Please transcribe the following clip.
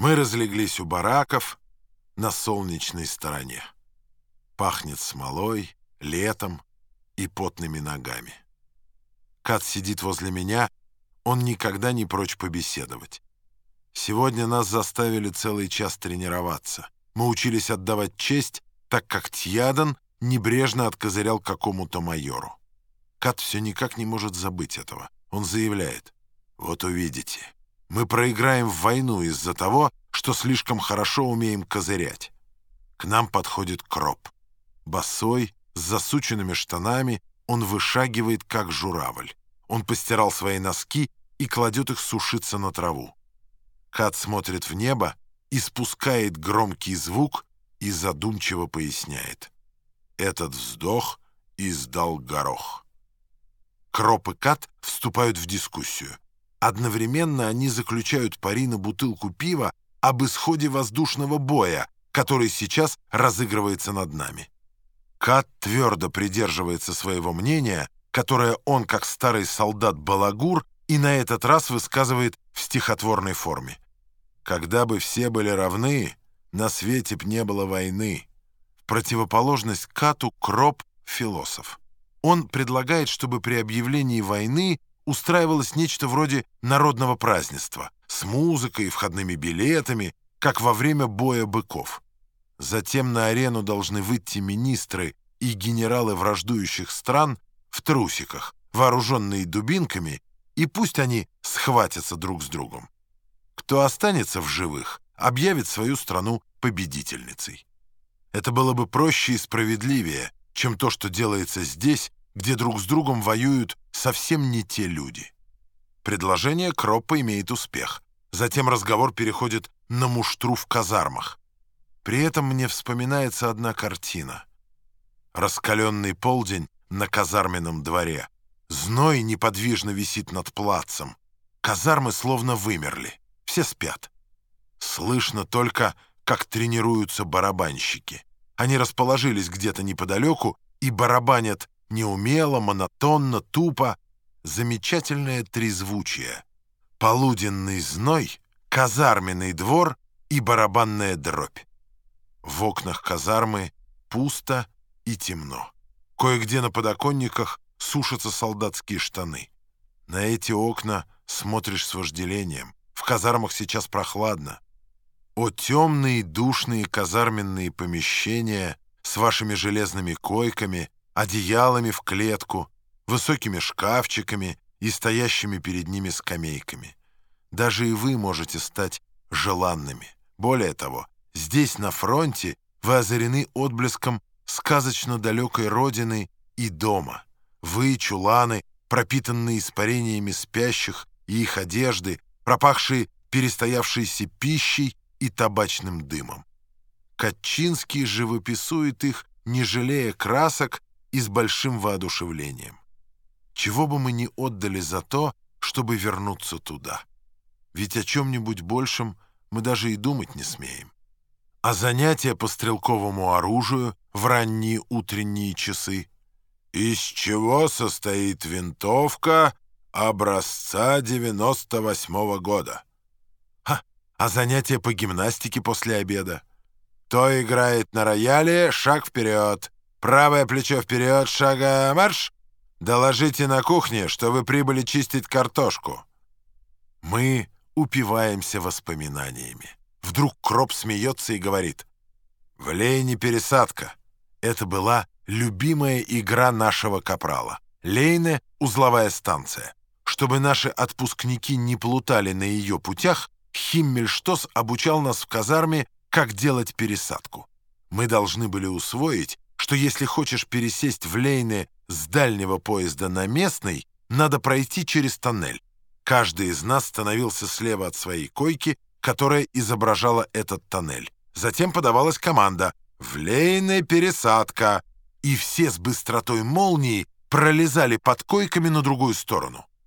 Мы разлеглись у бараков на солнечной стороне. Пахнет смолой, летом и потными ногами. Кат сидит возле меня, он никогда не прочь побеседовать. Сегодня нас заставили целый час тренироваться. Мы учились отдавать честь, так как Тьядан небрежно откозырял какому-то майору. Кат все никак не может забыть этого. Он заявляет, «Вот увидите». Мы проиграем в войну из-за того, что слишком хорошо умеем козырять. К нам подходит Кроп. Босой, с засученными штанами, он вышагивает, как журавль. Он постирал свои носки и кладет их сушиться на траву. Кат смотрит в небо, испускает громкий звук и задумчиво поясняет. Этот вздох издал горох. Кроп и Кат вступают в дискуссию. Одновременно они заключают пари на бутылку пива об исходе воздушного боя, который сейчас разыгрывается над нами. Кат твердо придерживается своего мнения, которое он, как старый солдат Балагур, и на этот раз высказывает в стихотворной форме. «Когда бы все были равны, на свете б не было войны». В противоположность Кату Кроп — философ. Он предлагает, чтобы при объявлении войны устраивалось нечто вроде народного празднества с музыкой и входными билетами, как во время боя быков. Затем на арену должны выйти министры и генералы враждующих стран в трусиках, вооруженные дубинками, и пусть они схватятся друг с другом. Кто останется в живых, объявит свою страну победительницей. Это было бы проще и справедливее, чем то, что делается здесь, где друг с другом воюют совсем не те люди. Предложение Кроппа имеет успех. Затем разговор переходит на муштру в казармах. При этом мне вспоминается одна картина. Раскаленный полдень на казарменном дворе. Зной неподвижно висит над плацем. Казармы словно вымерли. Все спят. Слышно только, как тренируются барабанщики. Они расположились где-то неподалеку и барабанят неумело, монотонно, тупо, замечательное трезвучие, полуденный зной, казарменный двор и барабанная дробь. В окнах казармы пусто и темно. Кое-где на подоконниках сушатся солдатские штаны. На эти окна смотришь с вожделением. В казармах сейчас прохладно. О темные душные казарменные помещения с вашими железными койками — одеялами в клетку, высокими шкафчиками и стоящими перед ними скамейками. Даже и вы можете стать желанными. Более того, здесь, на фронте, вы озарены отблеском сказочно далекой родины и дома. Вы, чуланы, пропитанные испарениями спящих и их одежды, пропахшие перестоявшейся пищей и табачным дымом. Катчинский живописует их, не жалея красок, и с большим воодушевлением. Чего бы мы ни отдали за то, чтобы вернуться туда. Ведь о чем-нибудь большем мы даже и думать не смеем. А занятия по стрелковому оружию в ранние утренние часы. Из чего состоит винтовка образца 98-го года? Ха, а занятия по гимнастике после обеда? То играет на рояле, шаг вперед, Правое плечо вперед, шага марш. Доложите на кухне, что вы прибыли чистить картошку. Мы упиваемся воспоминаниями. Вдруг Кроп смеется и говорит. В Лейне пересадка. Это была любимая игра нашего капрала. Лейне — узловая станция. Чтобы наши отпускники не плутали на ее путях, Химмельштос обучал нас в казарме, как делать пересадку. Мы должны были усвоить, что если хочешь пересесть в Лейне с дальнего поезда на местный, надо пройти через тоннель. Каждый из нас становился слева от своей койки, которая изображала этот тоннель. Затем подавалась команда «В Лейне пересадка!» и все с быстротой молнии пролезали под койками на другую сторону.